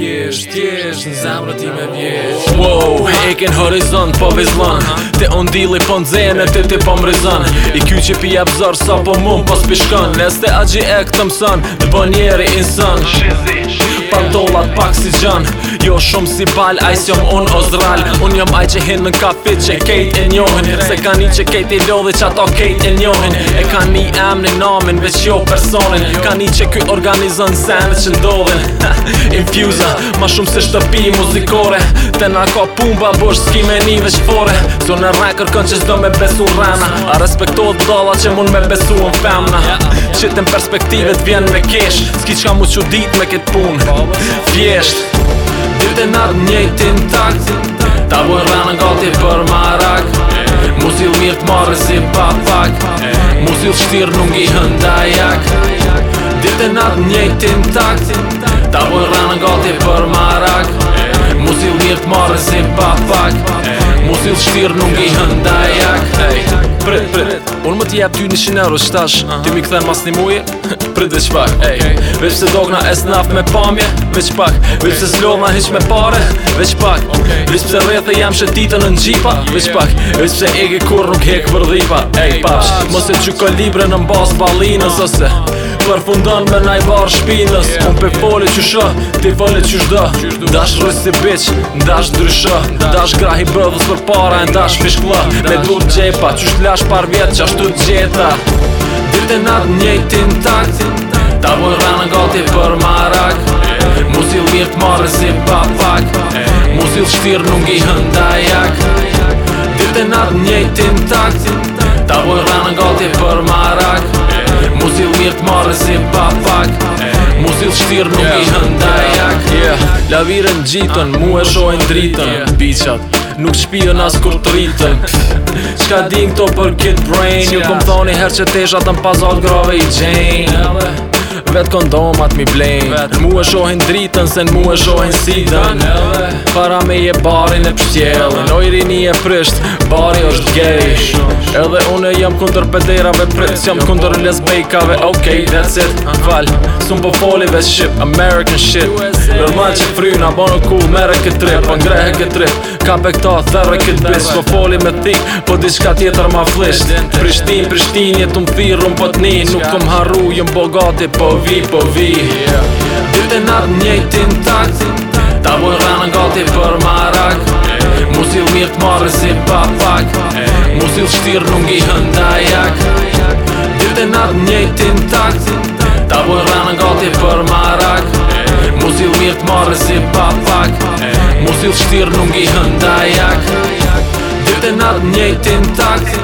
thjesht, thjesht në zemrën time vjesht Wow, e horizon, horizont po vizlon Te on dili po në zene, te te po mrezon I kju që pi abzor sa po mund po s'pishkon Nes te a e të mësën, në bo njeri Shizish pantollat pak si gjën Jo shumë si bal, ajs jom un o zral Un jom aj që hin në kafe që kejt e njohin Se ka ni që kejt e lodhe që ato kejt e njohin E ka ni em në namin veç jo personin Ka ni që kuj organizon sen që ndodhin Infuza, ma shumë se shtëpi muzikore Te na ka pun ba bosh s'ki me ni veç fore Su në rekër kënë që zdo me besu rana A respekto të dola që mund me besu në femna Qitën perspektive t'vjen me kesh S'ki qka mu që dit me kët pun Fjesht Dyrte nartë njëjtë intakt Ta bujnë rranë gati për marak Muzil mirë të marrë si papak Muzil shtirë nuk i hënda jak Dyrte nartë njëjtë intakt Ta bujnë rranë gati për marak Muzil mirë të marrë si papak Muzil shtirë nuk i hënda Unë më t'jep ty një shineru shtash uh -huh. Ty mi këthem mas një muje Për dhe qpak okay. Veq se dogna es naf me pamje Veq pak okay. Veq se zlodhna hiq me pare Veq pak okay. Veq pse rrethe jam shetita në njipa yeah. Veq pak Vesh pse ege kur nuk hek vërdhipa, dhipa Ej papsh Mos e qy kolibre në mbas balinës ose për fundon me naj shpinës yeah, Un pe foli që shë, ti foli që shdo Dash rëj si bitch, dash ndryshë Dash grahi bëdhës për para e dash fishkla Me dur gjepa, që shtë lash par vjetë që ashtu gjeta Dirte nat njëjtin takt Ta voj rana gati për marak Musil mirë marë si papak Musil shtirë nuk i hëndajak Dirte nat njëjtin takt Ta voj rana gati për marak marrë si papak Mu zilë shtirë nuk yeah. i hëndaj jak yeah. gjitën, mu e shojnë dritën yeah. Bichat, nuk shpijën as kur të rritën Qka din këto për kit brain Ju kom thoni her që tesha të mpazot grove i gjenë yeah. Vet kondomat mi blejn Vet mu e shohin dritën Se në mu e shohin sidën Para me je barin e pështjelën Ojri një e prisht Bari është gejsh Edhe une jam kundër pederave prits Jam kundër lesbejkave Ok, that's it Val Sun po foli ves shqip American shit Nërma që fryna Bono cool Mere këtë trip Pëngrehe këtë trip ka pe këta thërë këtë bis Po foli me thikë, po diska tjetër ma flisht Prishtin, prishtin, jetu më thirë, unë pëtni Nuk këm haru, jëm bogati, po vi, po vi Dyrte natë njëjtin takt Ta vojnë rënë në gati për marak Musil mirë t'marë marë si papak Musil shtirë nungi hënda jak Dyrte natë njëjtin takt Ta vojnë rënë në gati për marak Musil mirë t'marë si papak Musil Mosë të stir në një randayak Dhe të na dnej tim